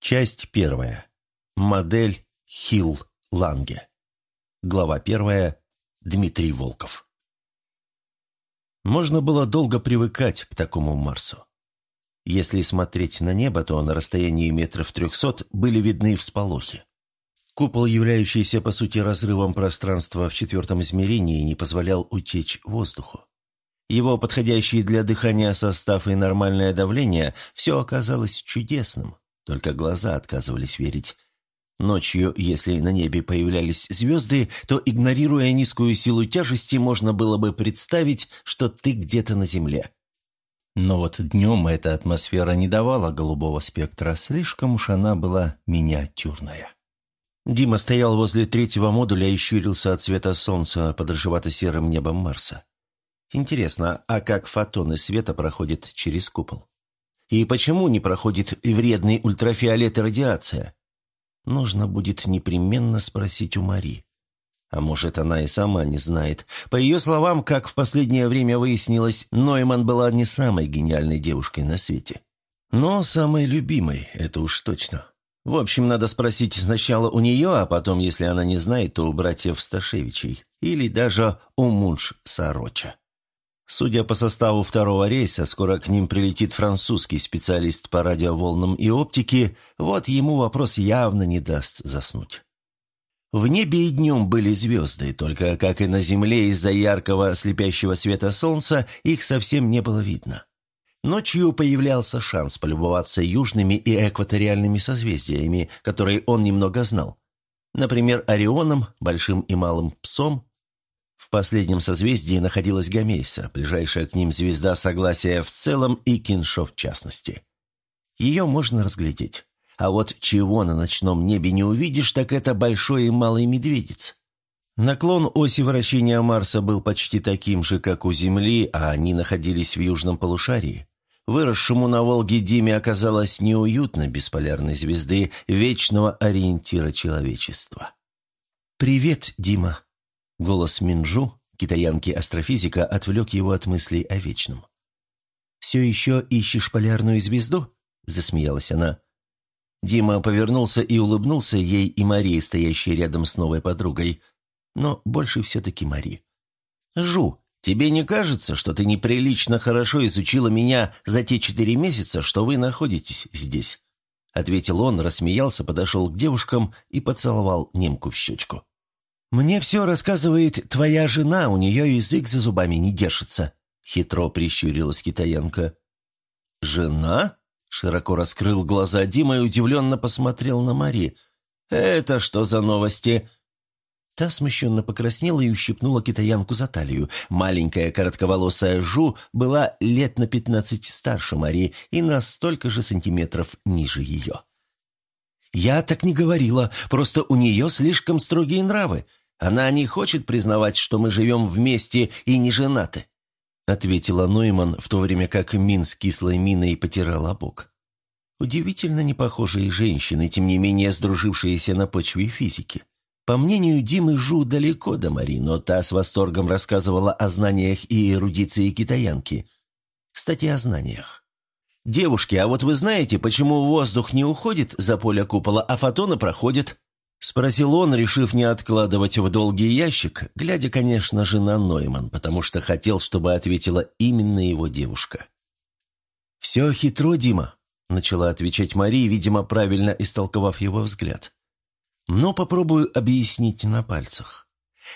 Часть первая. Модель Хилл-Ланге. Глава первая. Дмитрий Волков. Можно было долго привыкать к такому Марсу. Если смотреть на небо, то на расстоянии метров трехсот были видны всполохи. Купол, являющийся по сути разрывом пространства в четвертом измерении, не позволял утечь воздуху. Его подходящий для дыхания состав и нормальное давление – все оказалось чудесным. Только глаза отказывались верить. Ночью, если на небе появлялись звезды, то, игнорируя низкую силу тяжести, можно было бы представить, что ты где-то на Земле. Но вот днем эта атмосфера не давала голубого спектра, слишком уж она была миниатюрная. Дима стоял возле третьего модуля и щурился от света солнца под рыжевато-серым небом Марса. Интересно, а как фотоны света проходят через купол? И почему не проходит вредный ультрафиолет и радиация? Нужно будет непременно спросить у Мари. А может, она и сама не знает. По ее словам, как в последнее время выяснилось, Нойман была не самой гениальной девушкой на свете. Но самой любимой, это уж точно. В общем, надо спросить сначала у нее, а потом, если она не знает, то у братьев Сташевичей. Или даже у муж Сороча. Судя по составу второго рейса, скоро к ним прилетит французский специалист по радиоволнам и оптике, вот ему вопрос явно не даст заснуть. В небе и днем были звезды, только, как и на Земле, из-за яркого слепящего света солнца их совсем не было видно. Ночью появлялся шанс полюбоваться южными и экваториальными созвездиями, которые он немного знал. Например, Орионом, Большим и Малым Псом, в последнем созвездии находилась Гамейса, ближайшая к ним звезда Согласия в целом и Киншо в частности. Ее можно разглядеть. А вот чего на ночном небе не увидишь, так это большой и малый медведец. Наклон оси вращения Марса был почти таким же, как у Земли, а они находились в южном полушарии. Выросшему на Волге Диме оказалось неуютно без полярной звезды, вечного ориентира человечества. «Привет, Дима», Голос Минджу, китаянки-астрофизика, отвлек его от мыслей о вечном. «Все еще ищешь полярную звезду?» – засмеялась она. Дима повернулся и улыбнулся ей и Марии, стоящей рядом с новой подругой. Но больше все-таки Мари. «Жу, тебе не кажется, что ты неприлично хорошо изучила меня за те четыре месяца, что вы находитесь здесь?» Ответил он, рассмеялся, подошел к девушкам и поцеловал немку в щечку. «Мне все рассказывает твоя жена, у нее язык за зубами не держится», — хитро прищурилась китаянка. «Жена?» — широко раскрыл глаза Дима и удивленно посмотрел на Мари. «Это что за новости?» Та смущенно покраснела и ущипнула китаянку за талию. Маленькая коротковолосая Жу была лет на пятнадцать старше Мари и на столько же сантиметров ниже ее. «Я так не говорила, просто у нее слишком строгие нравы. Она не хочет признавать, что мы живем вместе и не женаты», ответила Нойман, в то время как Мин с кислой миной потирала бок. Удивительно непохожие женщины, тем не менее сдружившиеся на почве физики. По мнению Димы Жу далеко до Мари, но та с восторгом рассказывала о знаниях и эрудиции китаянки. Кстати, о знаниях. «Девушки, а вот вы знаете, почему воздух не уходит за поле купола, а фотоны проходят?» Спросил он, решив не откладывать в долгий ящик, глядя, конечно же, на Нойман, потому что хотел, чтобы ответила именно его девушка. «Все хитро, Дима», — начала отвечать Мария, видимо, правильно истолковав его взгляд. «Но попробую объяснить на пальцах.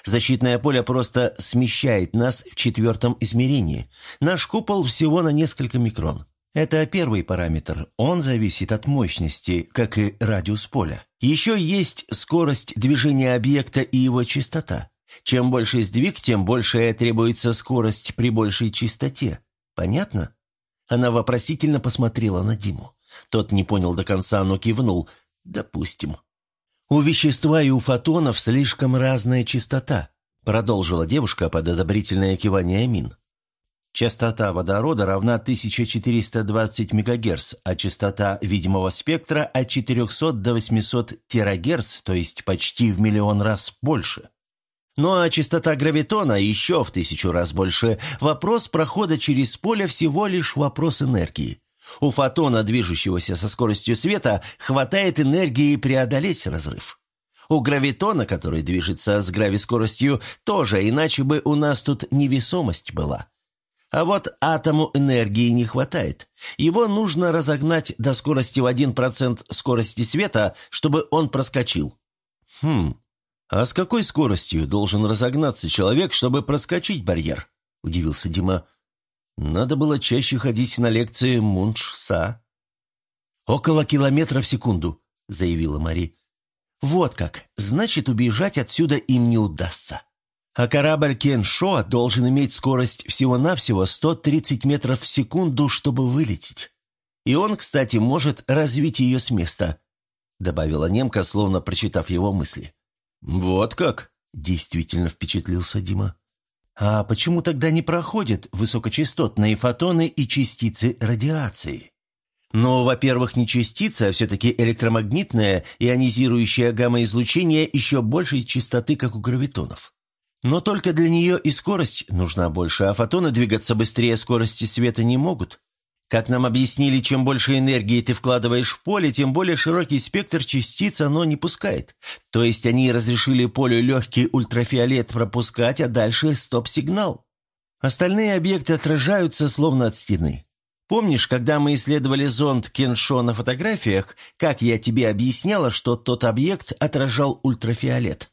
Защитное поле просто смещает нас в четвертом измерении. Наш купол всего на несколько микрон. Это первый параметр. Он зависит от мощности, как и радиус поля. Еще есть скорость движения объекта и его частота. Чем больше сдвиг, тем большая требуется скорость при большей частоте. Понятно? Она вопросительно посмотрела на Диму. Тот не понял до конца, но кивнул. «Допустим». «У вещества и у фотонов слишком разная частота», продолжила девушка под одобрительное кивание Амин. Частота водорода равна 1420 МГц, а частота видимого спектра от 400 до 800 терагерц, то есть почти в миллион раз больше. Ну а частота гравитона еще в тысячу раз больше. Вопрос прохода через поле всего лишь вопрос энергии. У фотона, движущегося со скоростью света, хватает энергии преодолеть разрыв. У гравитона, который движется с гравискоростью, тоже, иначе бы у нас тут невесомость была. А вот атому энергии не хватает. Его нужно разогнать до скорости в 1% скорости света, чтобы он проскочил. Хм, а с какой скоростью должен разогнаться человек, чтобы проскочить барьер? Удивился Дима. Надо было чаще ходить на лекции Мунш-Са. «Около километра в секунду», — заявила Мари. «Вот как. Значит, убежать отсюда им не удастся. А корабль Кеншо должен иметь скорость всего-навсего 130 метров в секунду, чтобы вылететь. И он, кстати, может развить ее с места», — добавила немка, словно прочитав его мысли. «Вот как?» — действительно впечатлился Дима. А почему тогда не проходят высокочастотные фотоны и частицы радиации? Но, во-первых, не частица, а все-таки электромагнитное ионизирующее гамма-излучение еще большей частоты, как у гравитонов. Но только для нее и скорость нужна больше, а фотоны двигаться быстрее скорости света не могут. Как нам объяснили, чем больше энергии ты вкладываешь в поле, тем более широкий спектр частиц оно не пускает. То есть они разрешили полю легкий ультрафиолет пропускать, а дальше стоп-сигнал. Остальные объекты отражаются словно от стены. Помнишь, когда мы исследовали зонд Кеншо на фотографиях, как я тебе объясняла, что тот объект отражал ультрафиолет?»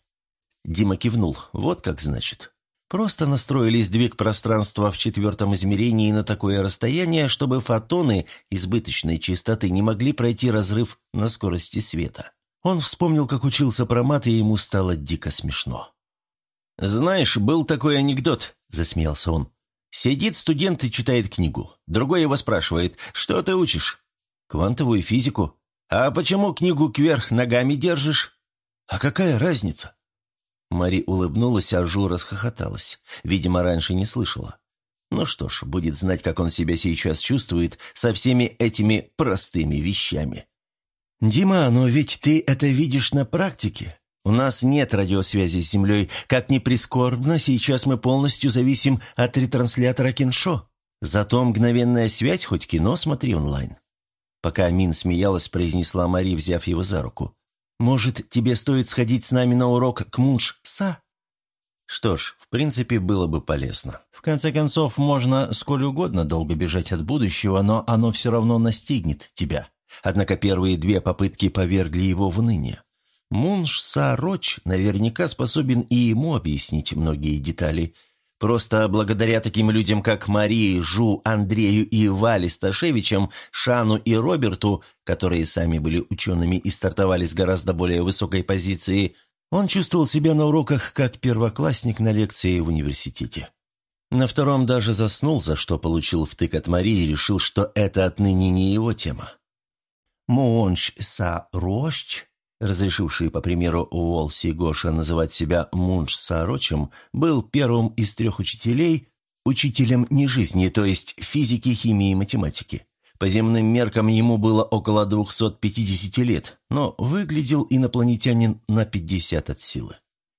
Дима кивнул. «Вот как значит. Просто настроили сдвиг пространства в четвертом измерении на такое расстояние, чтобы фотоны избыточной частоты не могли пройти разрыв на скорости света. Он вспомнил, как учился про мат, и ему стало дико смешно. «Знаешь, был такой анекдот», — засмеялся он. «Сидит студент и читает книгу. Другой его спрашивает, что ты учишь?» «Квантовую физику». «А почему книгу кверх ногами держишь?» «А какая разница?» Мари улыбнулась, а Жу расхохоталась. Видимо, раньше не слышала. Ну что ж, будет знать, как он себя сейчас чувствует со всеми этими простыми вещами. «Дима, но ведь ты это видишь на практике. У нас нет радиосвязи с Землей. Как ни прискорбно, сейчас мы полностью зависим от ретранслятора Киншо. Зато мгновенная связь, хоть кино смотри онлайн». Пока Мин смеялась, произнесла Мари, взяв его за руку. Может, тебе стоит сходить с нами на урок к Мунш-Са?» Что ж, в принципе, было бы полезно. В конце концов, можно сколь угодно долго бежать от будущего, но оно все равно настигнет тебя. Однако первые две попытки повергли его в ныне. Мунш-Са Роч наверняка способен и ему объяснить многие детали – Просто благодаря таким людям, как Марии, Жу, Андрею и Вале Сташевичам, Шану и Роберту, которые сами были учеными и стартовали с гораздо более высокой позиции, он чувствовал себя на уроках как первоклассник на лекции в университете. На втором даже заснул, за что получил втык от Марии и решил, что это отныне не его тема. «Монш са рощ», разрешивший, по примеру Уолси Гоша, называть себя Мунш Сорочем, был первым из трех учителей, учителем не жизни, то есть физики, химии и математики. По земным меркам ему было около 250 лет, но выглядел инопланетянин на 50 от силы.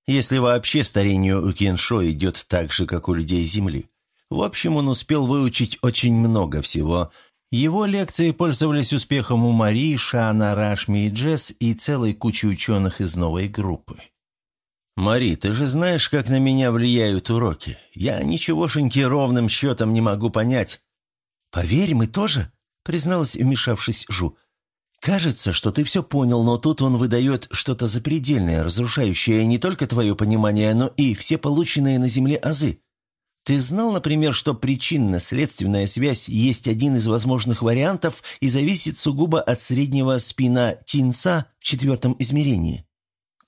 Если вообще старению у Кеншо идет так же, как у людей Земли. В общем, он успел выучить очень много всего, его лекции пользовались успехом у Мари, Шана, Рашми и Джесс и целой кучи ученых из новой группы. «Мари, ты же знаешь, как на меня влияют уроки. Я ничегошеньки ровным счетом не могу понять». «Поверь, мы тоже», — призналась, вмешавшись Жу. «Кажется, что ты все понял, но тут он выдает что-то запредельное, разрушающее не только твое понимание, но и все полученные на Земле азы. Ты знал, например, что причинно-следственная связь есть один из возможных вариантов и зависит сугубо от среднего спина Тинса в четвертом измерении?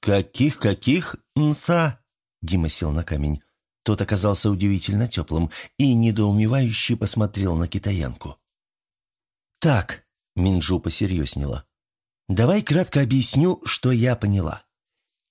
«Каких-каких Нса?» Дима сел на камень. Тот оказался удивительно теплым и недоумевающе посмотрел на китаянку. «Так», — Минджу посерьезнела, — «давай кратко объясню, что я поняла.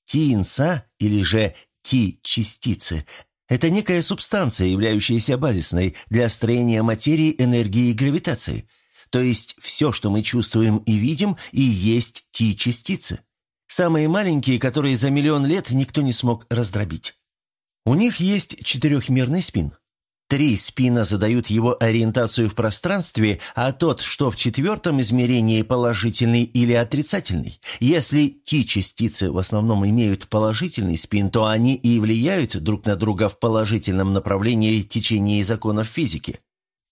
Ти-инса, или же Ти-частицы, это некая субстанция, являющаяся базисной для строения материи, энергии и гравитации. То есть все, что мы чувствуем и видим, и есть Ти-частицы. Самые маленькие, которые за миллион лет никто не смог раздробить. У них есть четырехмерный спин. Три спина задают его ориентацию в пространстве, а тот, что в четвертом измерении положительный или отрицательный. Если ти-частицы в основном имеют положительный спин, то они и влияют друг на друга в положительном направлении течения законов физики.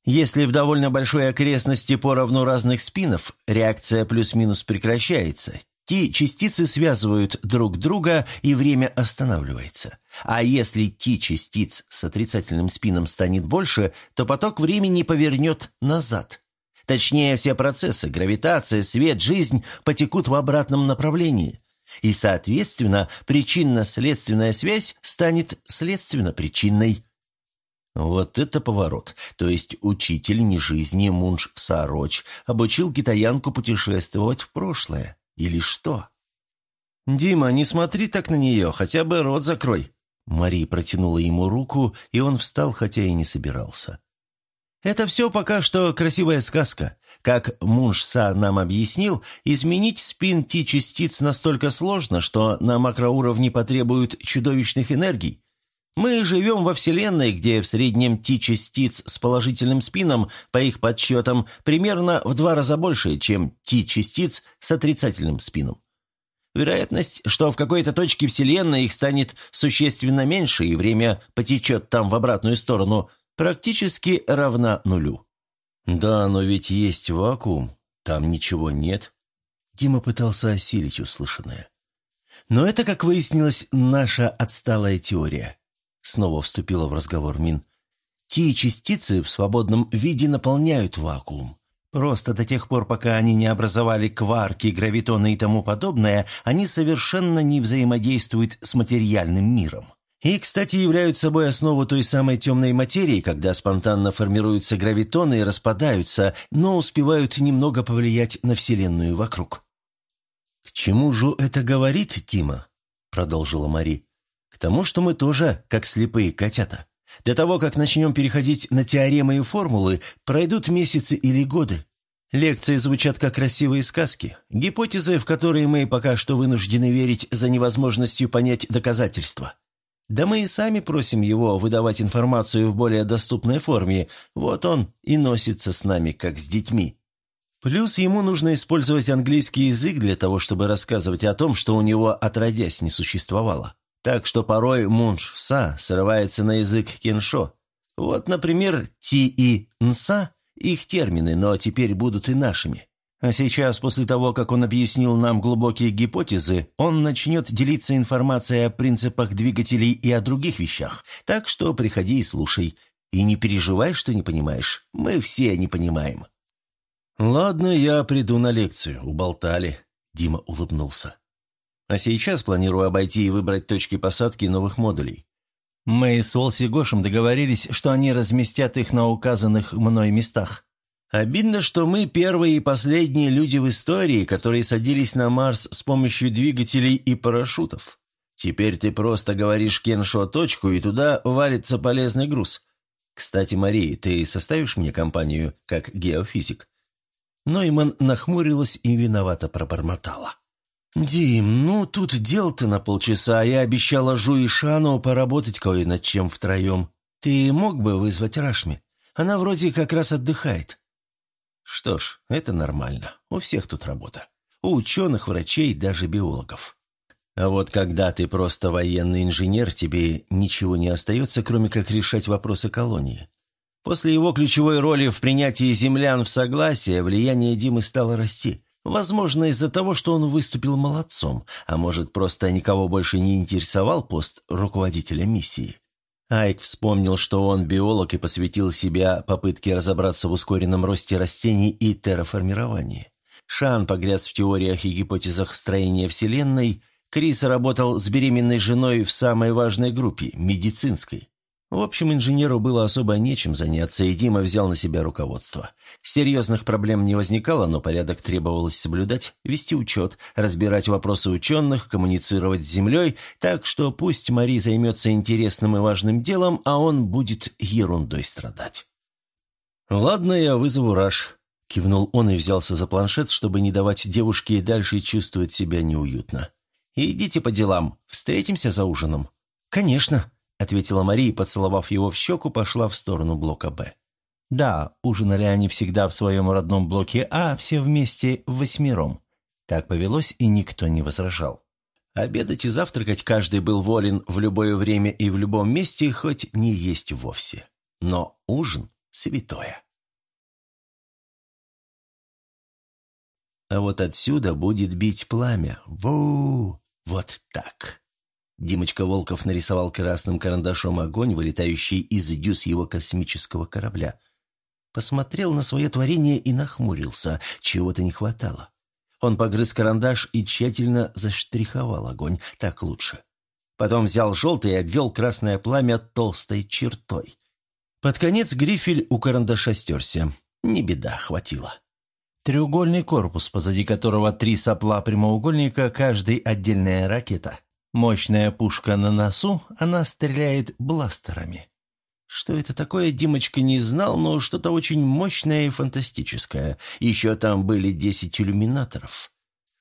Если в довольно большой окрестности поровну разных спинов, реакция плюс-минус прекращается. Ти-частицы связывают друг друга, и время останавливается. А если Ти-частиц с отрицательным спином станет больше, то поток времени повернет назад. Точнее, все процессы – гравитация, свет, жизнь – потекут в обратном направлении. И, соответственно, причинно-следственная связь станет следственно-причинной. Вот это поворот. То есть учитель не жизни Мунш Сароч обучил китаянку путешествовать в прошлое. Или что? «Дима, не смотри так на нее, хотя бы рот закрой». Мари протянула ему руку, и он встал, хотя и не собирался. «Это все пока что красивая сказка. Как Мунш Са нам объяснил, изменить спин Ти-частиц настолько сложно, что на макроуровне потребуют чудовищных энергий. Мы живем во Вселенной, где в среднем Ти-частиц с положительным спином, по их подсчетам, примерно в два раза больше, чем Ти-частиц с отрицательным спином. Вероятность, что в какой-то точке Вселенной их станет существенно меньше, и время потечет там в обратную сторону, практически равна нулю. «Да, но ведь есть вакуум, там ничего нет». Дима пытался осилить услышанное. Но это, как выяснилось, наша отсталая теория. Снова вступила в разговор Мин. Те частицы в свободном виде наполняют вакуум. Просто до тех пор, пока они не образовали кварки, гравитоны и тому подобное, они совершенно не взаимодействуют с материальным миром. И, кстати, являются собой основу той самой темной материи, когда спонтанно формируются гравитоны и распадаются, но успевают немного повлиять на Вселенную вокруг. «К чему же это говорит, Тима?» – продолжила Мари тому, что мы тоже как слепые котята. До того, как начнем переходить на теоремы и формулы, пройдут месяцы или годы. Лекции звучат как красивые сказки, гипотезы, в которые мы пока что вынуждены верить за невозможностью понять доказательства. Да мы и сами просим его выдавать информацию в более доступной форме, вот он и носится с нами, как с детьми. Плюс ему нужно использовать английский язык для того, чтобы рассказывать о том, что у него отродясь не существовало. Так что порой мунш-са срывается на язык кеншо. Вот, например, ти и нса – их термины, но теперь будут и нашими. А сейчас, после того, как он объяснил нам глубокие гипотезы, он начнет делиться информацией о принципах двигателей и о других вещах. Так что приходи и слушай. И не переживай, что не понимаешь. Мы все не понимаем». «Ладно, я приду на лекцию. Уболтали». Дима улыбнулся. А сейчас планирую обойти и выбрать точки посадки новых модулей. Мы с Волси Гошем договорились, что они разместят их на указанных мной местах. Обидно, что мы первые и последние люди в истории, которые садились на Марс с помощью двигателей и парашютов. Теперь ты просто говоришь Кеншо точку, и туда валится полезный груз. Кстати, Мария, ты составишь мне компанию как геофизик?» Нойман нахмурилась и виновато пробормотала. «Дим, ну тут дел-то на полчаса, а я обещала Жу и Шану поработать кое над чем втроем. Ты мог бы вызвать Рашми? Она вроде как раз отдыхает». «Что ж, это нормально. У всех тут работа. У ученых, врачей, даже биологов. А вот когда ты просто военный инженер, тебе ничего не остается, кроме как решать вопросы колонии. После его ключевой роли в принятии землян в согласие влияние Димы стало расти». Возможно, из-за того, что он выступил молодцом, а может, просто никого больше не интересовал пост руководителя миссии. Айк вспомнил, что он биолог и посвятил себя попытке разобраться в ускоренном росте растений и терраформировании. Шан погряз в теориях и гипотезах строения Вселенной, Крис работал с беременной женой в самой важной группе – медицинской. В общем, инженеру было особо нечем заняться, и Дима взял на себя руководство. Серьезных проблем не возникало, но порядок требовалось соблюдать, вести учет, разбирать вопросы ученых, коммуницировать с Землей, так что пусть Мари займется интересным и важным делом, а он будет ерундой страдать. «Ладно, я вызову Раш», — кивнул он и взялся за планшет, чтобы не давать девушке дальше чувствовать себя неуютно. «Идите по делам, встретимся за ужином». «Конечно», ответила Мария поцеловав его в щеку, пошла в сторону блока «Б». Да, ужинали они всегда в своем родном блоке А, все вместе восьмером. Так повелось, и никто не возражал. Обедать и завтракать каждый был волен в любое время и в любом месте, хоть не есть вовсе. Но ужин – святое. А вот отсюда будет бить пламя. Ву! Вот так. Димочка Волков нарисовал красным карандашом огонь, вылетающий из дюз его космического корабля. Посмотрел на свое творение и нахмурился. Чего-то не хватало. Он погрыз карандаш и тщательно заштриховал огонь. Так лучше. Потом взял желтый и обвел красное пламя толстой чертой. Под конец грифель у карандаша стерся. Не беда, хватило. Треугольный корпус, позади которого три сопла прямоугольника, каждый отдельная ракета. Мощная пушка на носу, она стреляет бластерами. Что это такое, Димочка не знал, но что-то очень мощное и фантастическое. Еще там были десять иллюминаторов.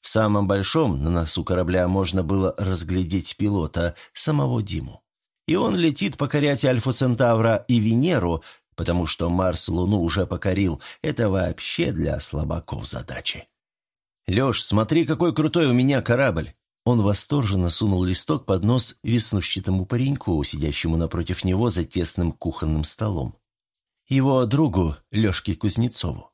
В самом большом, на носу корабля, можно было разглядеть пилота, самого Диму. И он летит покорять Альфу Центавра и Венеру, потому что Марс Луну уже покорил. Это вообще для слабаков задачи. «Леш, смотри, какой крутой у меня корабль!» Он восторженно сунул листок под нос веснущатому пареньку, сидящему напротив него за тесным кухонным столом. Его другу, Лешке Кузнецову.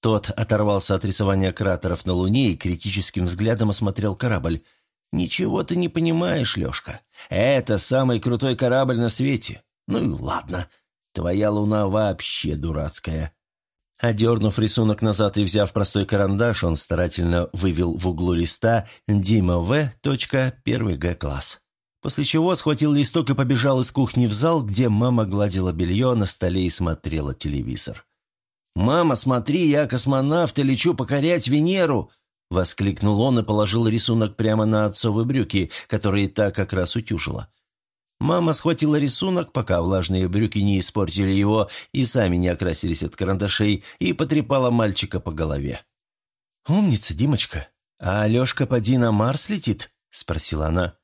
Тот оторвался от рисования кратеров на Луне и критическим взглядом осмотрел корабль. «Ничего ты не понимаешь, Лешка. Это самый крутой корабль на свете. Ну и ладно. Твоя Луна вообще дурацкая. Одернув рисунок назад и взяв простой карандаш, он старательно вывел в углу листа «Дима В. Первый Г класс». После чего схватил листок и побежал из кухни в зал, где мама гладила белье на столе и смотрела телевизор. «Мама, смотри, я космонавт и лечу покорять Венеру!» Воскликнул он и положил рисунок прямо на отцовы брюки, которые та как раз утюжила. Мама схватила рисунок, пока влажные брюки не испортили его и сами не окрасились от карандашей, и потрепала мальчика по голове. «Умница, Димочка. А Лешка поди на Марс летит?» – спросила она.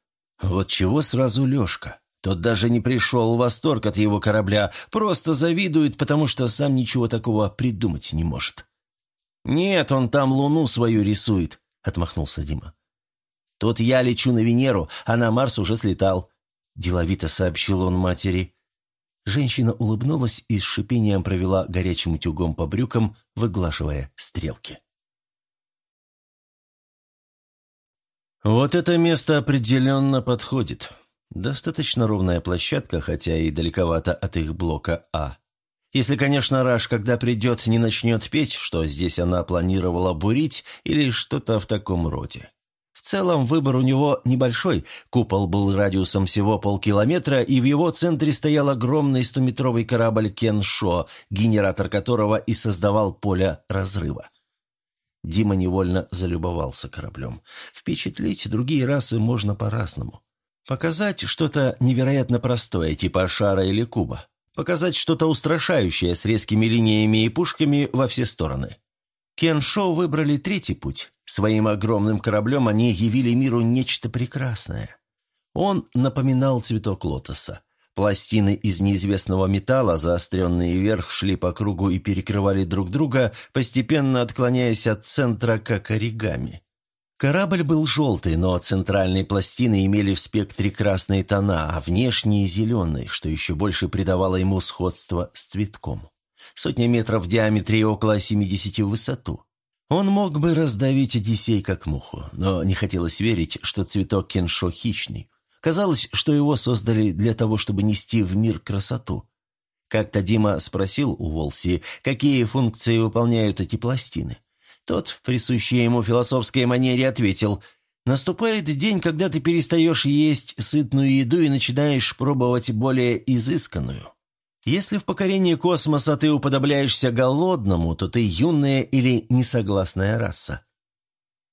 «Вот чего сразу Лешка? Тот даже не пришел в восторг от его корабля, просто завидует, потому что сам ничего такого придумать не может». «Нет, он там луну свою рисует», – отмахнулся Дима. «Тут я лечу на Венеру, а на Марс уже слетал. Деловито сообщил он матери. Женщина улыбнулась и с шипением провела горячим утюгом по брюкам, выглаживая стрелки. «Вот это место определенно подходит. Достаточно ровная площадка, хотя и далековато от их блока А. Если, конечно, Раш, когда придет, не начнет петь, что здесь она планировала бурить или что-то в таком роде целом выбор у него небольшой. Купол был радиусом всего полкилометра, и в его центре стоял огромный стометровый корабль Кеншо, генератор которого и создавал поле разрыва. Дима невольно залюбовался кораблем. Впечатлить другие расы можно по-разному. Показать что-то невероятно простое, типа шара или куба. Показать что-то устрашающее с резкими линиями и пушками во все стороны. Кеншо выбрали третий путь. Своим огромным кораблем они явили миру нечто прекрасное. Он напоминал цветок лотоса. Пластины из неизвестного металла, заостренные вверх, шли по кругу и перекрывали друг друга, постепенно отклоняясь от центра, как оригами. Корабль был желтый, но центральные пластины имели в спектре красные тона, а внешние – зеленые, что еще больше придавало ему сходство с цветком сотня метров в диаметре и около 70 в высоту. Он мог бы раздавить Одиссей как муху, но не хотелось верить, что цветок кеншо хищный. Казалось, что его создали для того, чтобы нести в мир красоту. Как-то Дима спросил у Волси, какие функции выполняют эти пластины. Тот в присущей ему философской манере ответил «Наступает день, когда ты перестаешь есть сытную еду и начинаешь пробовать более изысканную». Если в покорении космоса ты уподобляешься голодному, то ты юная или несогласная раса.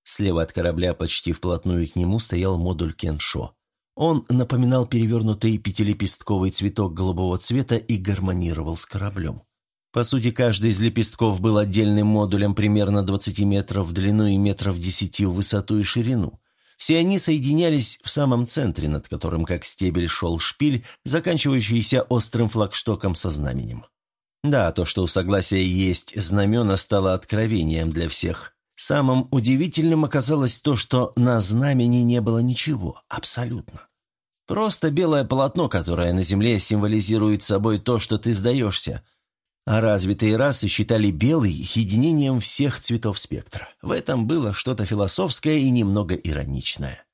Слева от корабля почти вплотную к нему стоял модуль Кеншо. Он напоминал перевернутый пятилепестковый цветок голубого цвета и гармонировал с кораблем. По сути, каждый из лепестков был отдельным модулем примерно 20 метров в длину и метров 10 в высоту и ширину. Все они соединялись в самом центре, над которым, как стебель, шел шпиль, заканчивающийся острым флагштоком со знаменем. Да, то, что у согласия есть знамена, стало откровением для всех. Самым удивительным оказалось то, что на знамени не было ничего, абсолютно. Просто белое полотно, которое на земле символизирует собой то, что ты сдаешься. А развитые расы считали белый единением всех цветов спектра. В этом было что-то философское и немного ироничное.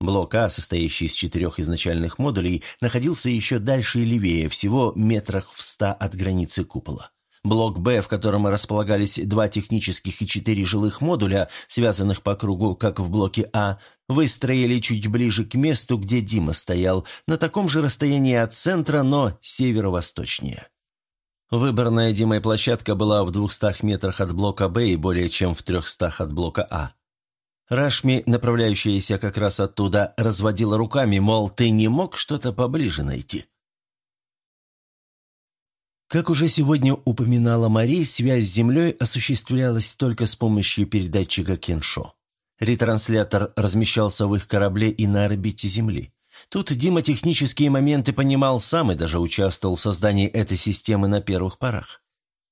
Блок А, состоящий из четырех изначальных модулей, находился еще дальше и левее, всего метрах в ста от границы купола. Блок «Б», в котором располагались два технических и четыре жилых модуля, связанных по кругу, как в блоке А, выстроили чуть ближе к месту, где Дима стоял, на таком же расстоянии от центра, но северо-восточнее. Выбранная Димой площадка была в двухстах метрах от блока «Б» и более чем в трехстах от блока «А». Рашми, направляющаяся как раз оттуда, разводила руками, мол, ты не мог что-то поближе найти. Как уже сегодня упоминала Мари, связь с Землей осуществлялась только с помощью передатчика Кеншо. Ретранслятор размещался в их корабле и на орбите Земли. Тут Дима технические моменты понимал сам и даже участвовал в создании этой системы на первых порах.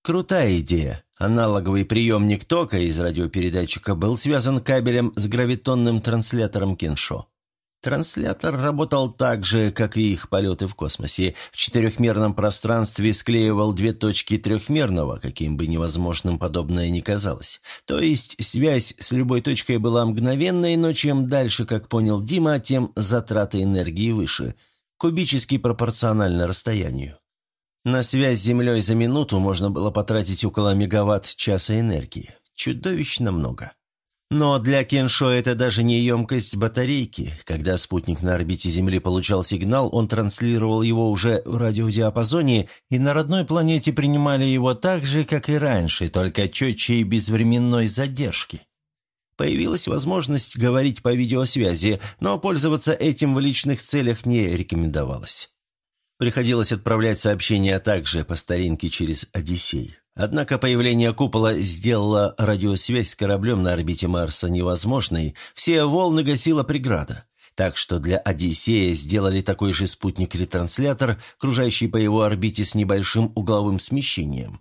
Крутая идея. Аналоговый приемник тока из радиопередатчика был связан кабелем с гравитонным транслятором Кеншо. Транслятор работал так же, как и их полеты в космосе. В четырехмерном пространстве склеивал две точки трехмерного, каким бы невозможным подобное ни казалось. То есть связь с любой точкой была мгновенной, но чем дальше, как понял Дима, тем затраты энергии выше, кубически пропорционально расстоянию. На связь с Землей за минуту можно было потратить около мегаватт-часа энергии. Чудовищно много. Но для Кеншо это даже не емкость батарейки. Когда спутник на орбите Земли получал сигнал, он транслировал его уже в радиодиапазоне, и на родной планете принимали его так же, как и раньше, только четче и без временной задержки. Появилась возможность говорить по видеосвязи, но пользоваться этим в личных целях не рекомендовалось. Приходилось отправлять сообщения также по старинке через Одиссей. Однако появление купола сделало радиосвязь с кораблем на орбите Марса невозможной, все волны гасила преграда. Так что для «Одиссея» сделали такой же спутник-ретранслятор, кружащий по его орбите с небольшим угловым смещением.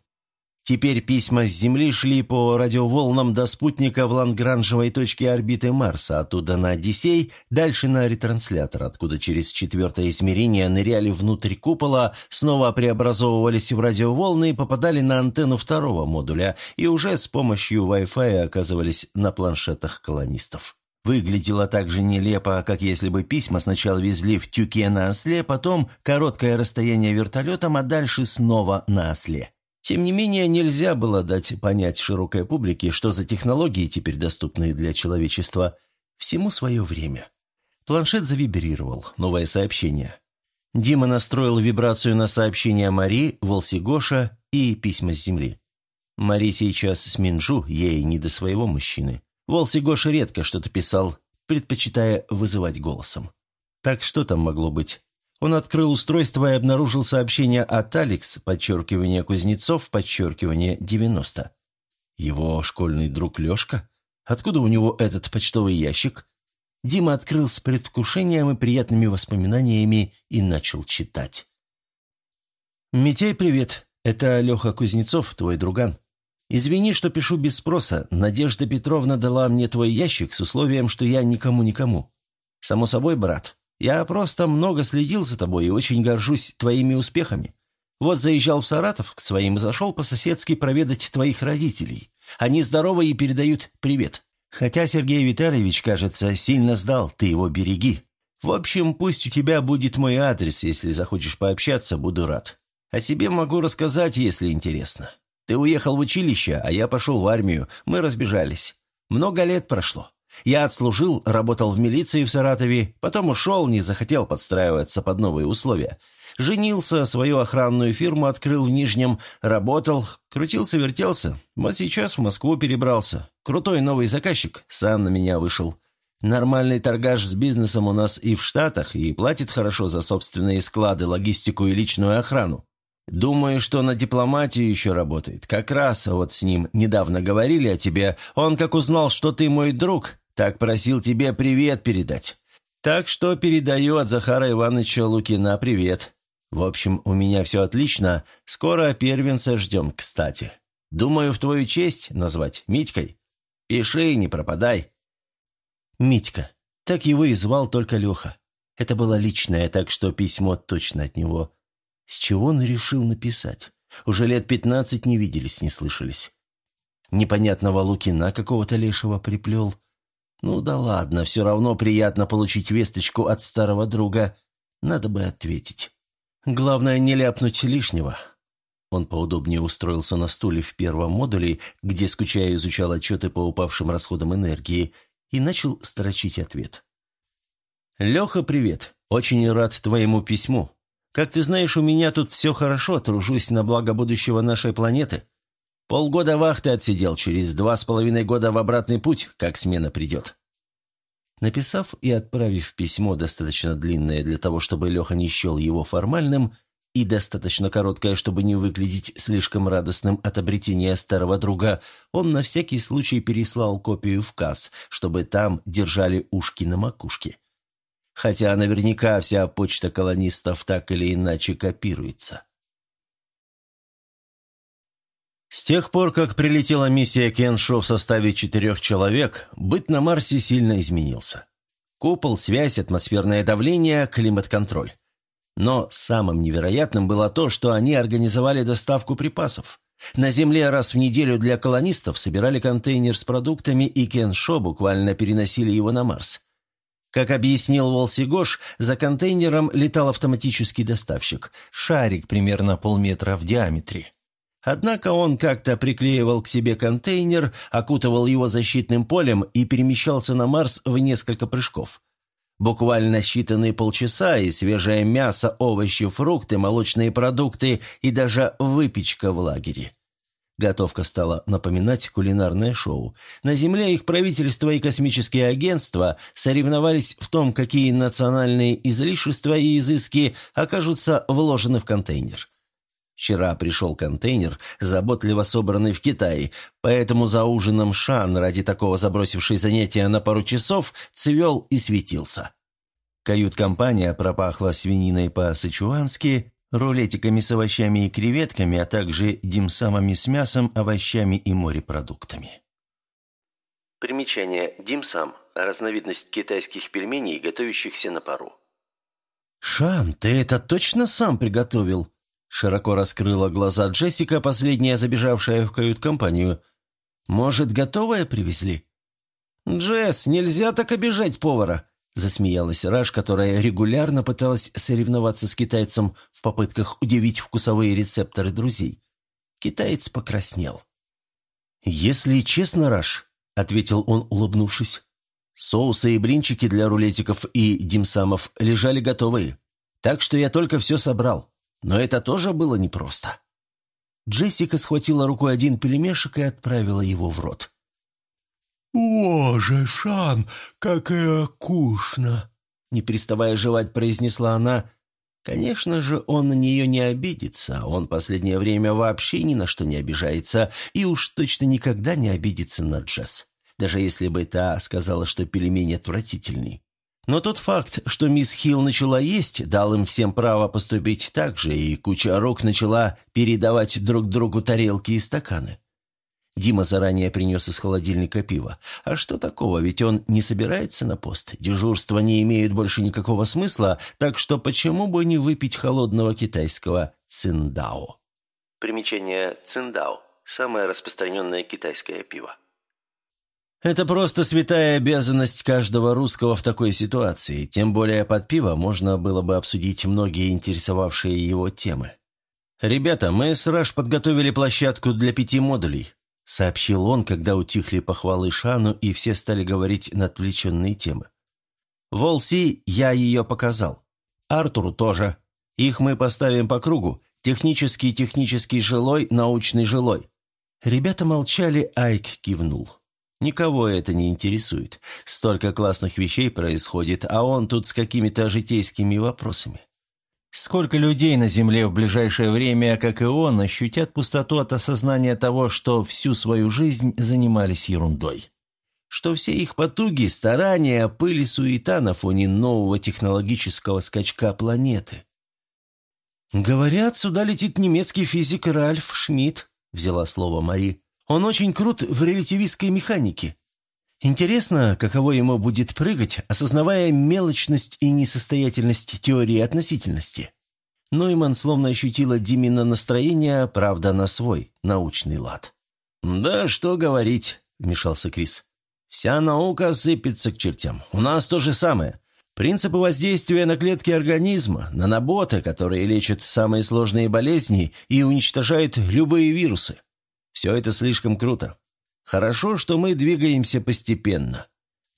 Теперь письма с Земли шли по радиоволнам до спутника в лангранжевой точке орбиты Марса, оттуда на Одиссей, дальше на ретранслятор, откуда через четвертое измерение ныряли внутрь купола, снова преобразовывались в радиоволны и попадали на антенну второго модуля, и уже с помощью Wi-Fi оказывались на планшетах колонистов. Выглядело так же нелепо, как если бы письма сначала везли в тюке на осле, потом короткое расстояние вертолетом, а дальше снова на осле. Тем не менее, нельзя было дать понять широкой публике, что за технологии, теперь доступные для человечества, всему свое время. Планшет завибрировал. Новое сообщение. Дима настроил вибрацию на сообщения Мари, Волси Гоша и письма с земли. Мари сейчас с Минджу, ей не до своего мужчины. Волси Гоша редко что-то писал, предпочитая вызывать голосом. Так что там могло быть? Он открыл устройство и обнаружил сообщение от Алекс, подчеркивание Кузнецов, подчеркивание 90. Его школьный друг Лешка? Откуда у него этот почтовый ящик? Дима открыл с предвкушением и приятными воспоминаниями и начал читать. «Митей, привет. Это Леха Кузнецов, твой друган. Извини, что пишу без спроса. Надежда Петровна дала мне твой ящик с условием, что я никому-никому. Само собой, брат, я просто много следил за тобой и очень горжусь твоими успехами. Вот заезжал в Саратов к своим и зашел по-соседски проведать твоих родителей. Они здоровы и передают привет. Хотя Сергей Витальевич, кажется, сильно сдал, ты его береги. В общем, пусть у тебя будет мой адрес, если захочешь пообщаться, буду рад. О себе могу рассказать, если интересно. Ты уехал в училище, а я пошел в армию, мы разбежались. Много лет прошло. Я отслужил, работал в милиции в Саратове, потом ушел, не захотел подстраиваться под новые условия. Женился, свою охранную фирму открыл в Нижнем, работал, крутился-вертелся. Вот сейчас в Москву перебрался. Крутой новый заказчик, сам на меня вышел. Нормальный торгаш с бизнесом у нас и в Штатах, и платит хорошо за собственные склады, логистику и личную охрану. Думаю, что на дипломатию еще работает. Как раз вот с ним недавно говорили о тебе. Он как узнал, что ты мой друг, Так просил тебе привет передать. Так что передаю от Захара Ивановича Лукина привет. В общем, у меня все отлично. Скоро первенца ждем, кстати. Думаю, в твою честь назвать Митькой. Пиши, не пропадай». Митька. Так его и звал только Леха. Это было личное, так что письмо точно от него. С чего он решил написать? Уже лет пятнадцать не виделись, не слышались. Непонятного Лукина какого-то лешего приплел. Ну да ладно, все равно приятно получить весточку от старого друга. Надо бы ответить. Главное, не ляпнуть лишнего. Он поудобнее устроился на стуле в первом модуле, где, скучая, изучал отчеты по упавшим расходам энергии, и начал строчить ответ. «Леха, привет. Очень рад твоему письму. Как ты знаешь, у меня тут все хорошо, тружусь на благо будущего нашей планеты. Полгода вахты отсидел, через два с половиной года в обратный путь, как смена придет». Написав и отправив письмо, достаточно длинное для того, чтобы Леха не счел его формальным, и достаточно короткое, чтобы не выглядеть слишком радостным от обретения старого друга, он на всякий случай переслал копию в КАС, чтобы там держали ушки на макушке. Хотя наверняка вся почта колонистов так или иначе копируется. С тех пор, как прилетела миссия Кеншо в составе четырех человек, быт на Марсе сильно изменился. Купол, связь, атмосферное давление, климат-контроль. Но самым невероятным было то, что они организовали доставку припасов. На Земле раз в неделю для колонистов собирали контейнер с продуктами, и Кеншо буквально переносили его на Марс. Как объяснил Волси Гош, за контейнером летал автоматический доставщик, шарик примерно полметра в диаметре. Однако он как-то приклеивал к себе контейнер, окутывал его защитным полем и перемещался на Марс в несколько прыжков. Буквально считанные полчаса, и свежее мясо, овощи, фрукты, молочные продукты и даже выпечка в лагере. Готовка стала напоминать кулинарное шоу. На Земле их правительство и космические агентства соревновались в том, какие национальные излишества и изыски окажутся вложены в контейнер. Вчера пришел контейнер, заботливо собранный в Китае, поэтому за ужином Шан, ради такого забросивший занятия на пару часов, цвел и светился. Кают-компания пропахла свининой по-сычуански, рулетиками с овощами и креветками, а также димсамами с мясом, овощами и морепродуктами. Примечание. Димсам – разновидность китайских пельменей, готовящихся на пару. «Шан, ты это точно сам приготовил?» Широко раскрыла глаза Джессика, последняя забежавшая в кают-компанию. «Может, готовое привезли?» «Джесс, нельзя так обижать повара!» Засмеялась Раш, которая регулярно пыталась соревноваться с китайцем в попытках удивить вкусовые рецепторы друзей. Китаец покраснел. «Если честно, Раш», — ответил он, улыбнувшись, — «соусы и блинчики для рулетиков и димсамов лежали готовые, так что я только все собрал. Но это тоже было непросто. Джессика схватила рукой один пельмешек и отправила его в рот. «Боже, Шан, какая кушно!» Не переставая жевать, произнесла она. Конечно же, он на нее не обидится. Он последнее время вообще ни на что не обижается и уж точно никогда не обидится на Джесс. Даже если бы та сказала, что пельмень отвратительный. Но тот факт, что мисс Хилл начала есть, дал им всем право поступить так же, и куча рук начала передавать друг другу тарелки и стаканы. Дима заранее принес из холодильника пиво. А что такого, ведь он не собирается на пост. Дежурства не имеют больше никакого смысла, так что почему бы не выпить холодного китайского циндао? Примечание циндао – самое распространенное китайское пиво. Это просто святая обязанность каждого русского в такой ситуации, тем более под пиво можно было бы обсудить многие интересовавшие его темы. «Ребята, мы с Раш подготовили площадку для пяти модулей», — сообщил он, когда утихли похвалы Шану и все стали говорить на отвлеченные темы. «Волси, я ее показал. Артуру тоже. Их мы поставим по кругу. Технический, технический жилой, научный жилой». Ребята молчали, Айк кивнул. Никого это не интересует. Столько классных вещей происходит, а он тут с какими-то житейскими вопросами. Сколько людей на Земле в ближайшее время, как и он, ощутят пустоту от осознания того, что всю свою жизнь занимались ерундой. что все их потуги, старания, пыль и суета на фоне нового технологического скачка планеты. «Говорят, сюда летит немецкий физик Ральф Шмидт», — взяла слово Мари. «Он очень крут в релятивистской механике. Интересно, каково ему будет прыгать, осознавая мелочность и несостоятельность теории относительности». Нойман словно ощутила Димина настроение, правда, на свой, научный лад. «Да что говорить», — вмешался Крис. «Вся наука сыпется к чертям. У нас то же самое. Принципы воздействия на клетки организма, на наботы, которые лечат самые сложные болезни и уничтожают любые вирусы. Все это слишком круто. Хорошо, что мы двигаемся постепенно.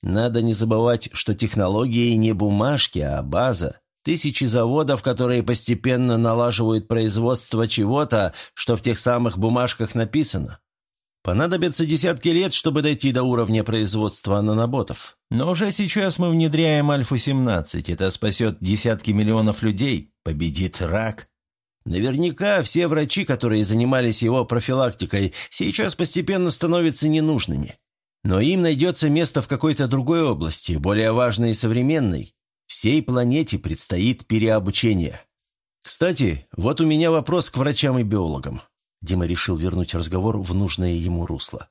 Надо не забывать, что технологии не бумажки, а база, Тысячи заводов, которые постепенно налаживают производство чего-то, что в тех самых бумажках написано. Понадобятся десятки лет, чтобы дойти до уровня производства наноботов. Но уже сейчас мы внедряем Альфу-17. Это спасет десятки миллионов людей, победит рак. Наверняка все врачи, которые занимались его профилактикой, сейчас постепенно становятся ненужными. Но им найдется место в какой-то другой области, более важной и современной, Всей планете предстоит переобучение. Кстати, вот у меня вопрос к врачам и биологам. Дима решил вернуть разговор в нужное ему русло.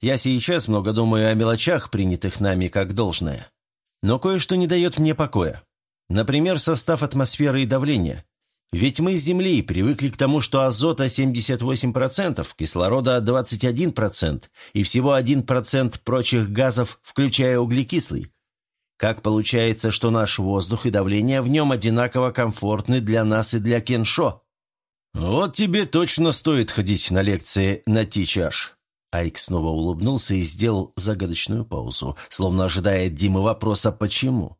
Я сейчас много думаю о мелочах, принятых нами как должное. Но кое-что не дает мне покоя. Например, состав атмосферы и давления. Ведь мы с Земли привыкли к тому, что азота 78%, кислорода 21% и всего 1% прочих газов, включая углекислый. Как получается, что наш воздух и давление в нем одинаково комфортны для нас и для Кеншо? Вот тебе точно стоит ходить на лекции на Тичаш. Айк снова улыбнулся и сделал загадочную паузу, словно ожидая Димы вопроса «почему?».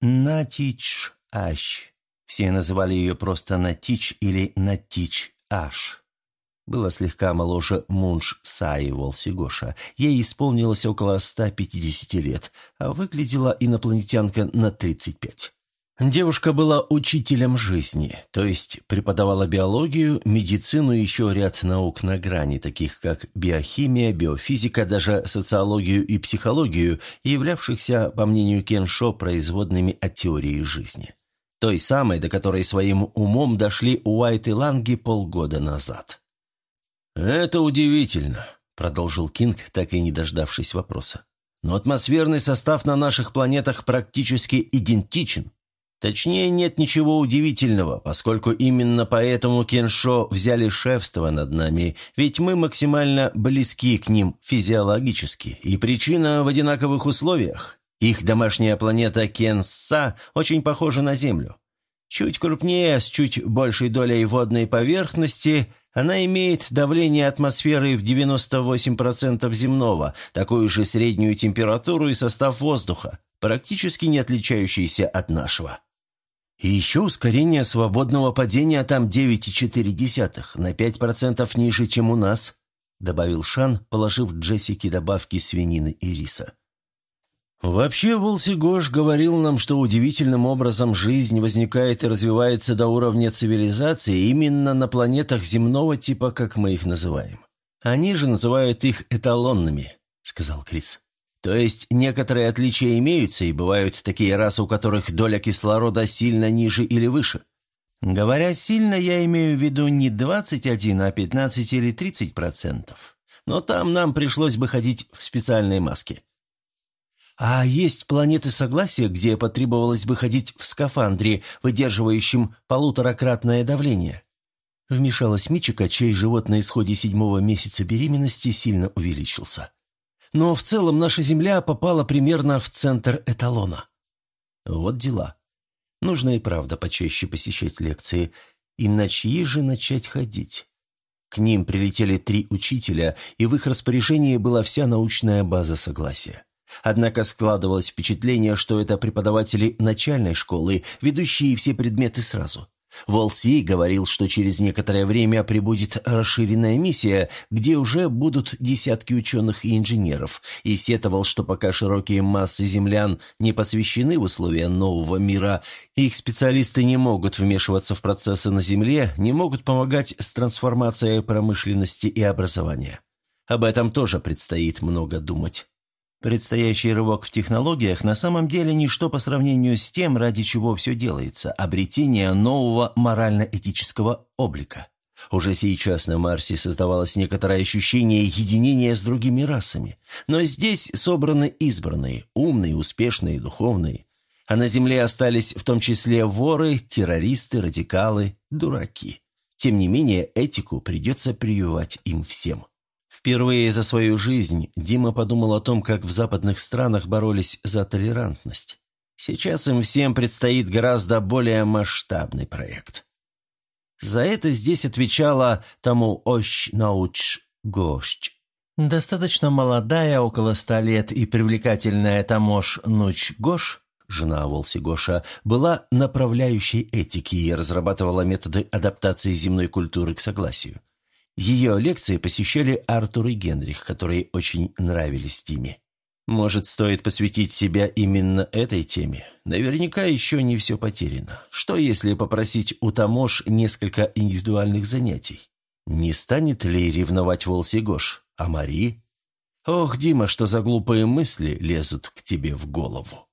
«Натич-аш». Все называли ее просто Натич или Натич-аш была слегка моложе Мунш Саи Волсигоша. Ей исполнилось около 150 лет, а выглядела инопланетянка на 35. Девушка была учителем жизни, то есть преподавала биологию, медицину и еще ряд наук на грани, таких как биохимия, биофизика, даже социологию и психологию, являвшихся, по мнению Кеншо, производными от теории жизни. Той самой, до которой своим умом дошли Уайт и Ланги полгода назад. «Это удивительно», — продолжил Кинг, так и не дождавшись вопроса. «Но атмосферный состав на наших планетах практически идентичен. Точнее, нет ничего удивительного, поскольку именно поэтому Кеншо взяли шефство над нами, ведь мы максимально близки к ним физиологически, и причина в одинаковых условиях. Их домашняя планета Кенса очень похожа на Землю. Чуть крупнее, с чуть большей долей водной поверхности, она имеет давление атмосферы в 98% земного, такую же среднюю температуру и состав воздуха, практически не отличающийся от нашего. И еще ускорение свободного падения там 9,4, на 5% ниже, чем у нас, добавил Шан, положив Джессике добавки свинины и риса. Вообще, Волсигош говорил нам, что удивительным образом жизнь возникает и развивается до уровня цивилизации именно на планетах земного типа, как мы их называем. Они же называют их эталонными, сказал Крис. То есть некоторые отличия имеются, и бывают такие расы, у которых доля кислорода сильно ниже или выше. Говоря сильно, я имею в виду не 21, а 15 или 30 процентов. Но там нам пришлось бы ходить в специальной маске. А есть планеты Согласия, где потребовалось бы ходить в скафандре, выдерживающем полуторакратное давление?» Вмешалась Мичика, чей живот на исходе седьмого месяца беременности сильно увеличился. «Но в целом наша Земля попала примерно в центр эталона». Вот дела. Нужно и правда почаще посещать лекции, иначе же начать ходить. К ним прилетели три учителя, и в их распоряжении была вся научная база согласия. Однако складывалось впечатление, что это преподаватели начальной школы, ведущие все предметы сразу. Волси говорил, что через некоторое время прибудет расширенная миссия, где уже будут десятки ученых и инженеров, и сетовал, что пока широкие массы землян не посвящены в условия нового мира, их специалисты не могут вмешиваться в процессы на Земле, не могут помогать с трансформацией промышленности и образования. Об этом тоже предстоит много думать. Предстоящий рывок в технологиях на самом деле ничто по сравнению с тем, ради чего все делается – обретение нового морально-этического облика. Уже сейчас на Марсе создавалось некоторое ощущение единения с другими расами. Но здесь собраны избранные, умные, успешные, духовные. А на Земле остались в том числе воры, террористы, радикалы, дураки. Тем не менее, этику придется прививать им всем. Впервые за свою жизнь Дима подумал о том, как в западных странах боролись за толерантность. Сейчас им всем предстоит гораздо более масштабный проект. За это здесь отвечала тому «Ощ науч гощ». Достаточно молодая, около ста лет, и привлекательная Тамош Нуч Гош, жена Волси Гоша, была направляющей этики и разрабатывала методы адаптации земной культуры к согласию. Ее лекции посещали Артур и Генрих, которые очень нравились Тиме. Может, стоит посвятить себя именно этой теме? Наверняка еще не все потеряно. Что, если попросить у Тамош несколько индивидуальных занятий? Не станет ли ревновать Волси Гош? А Мари? Ох, Дима, что за глупые мысли лезут к тебе в голову?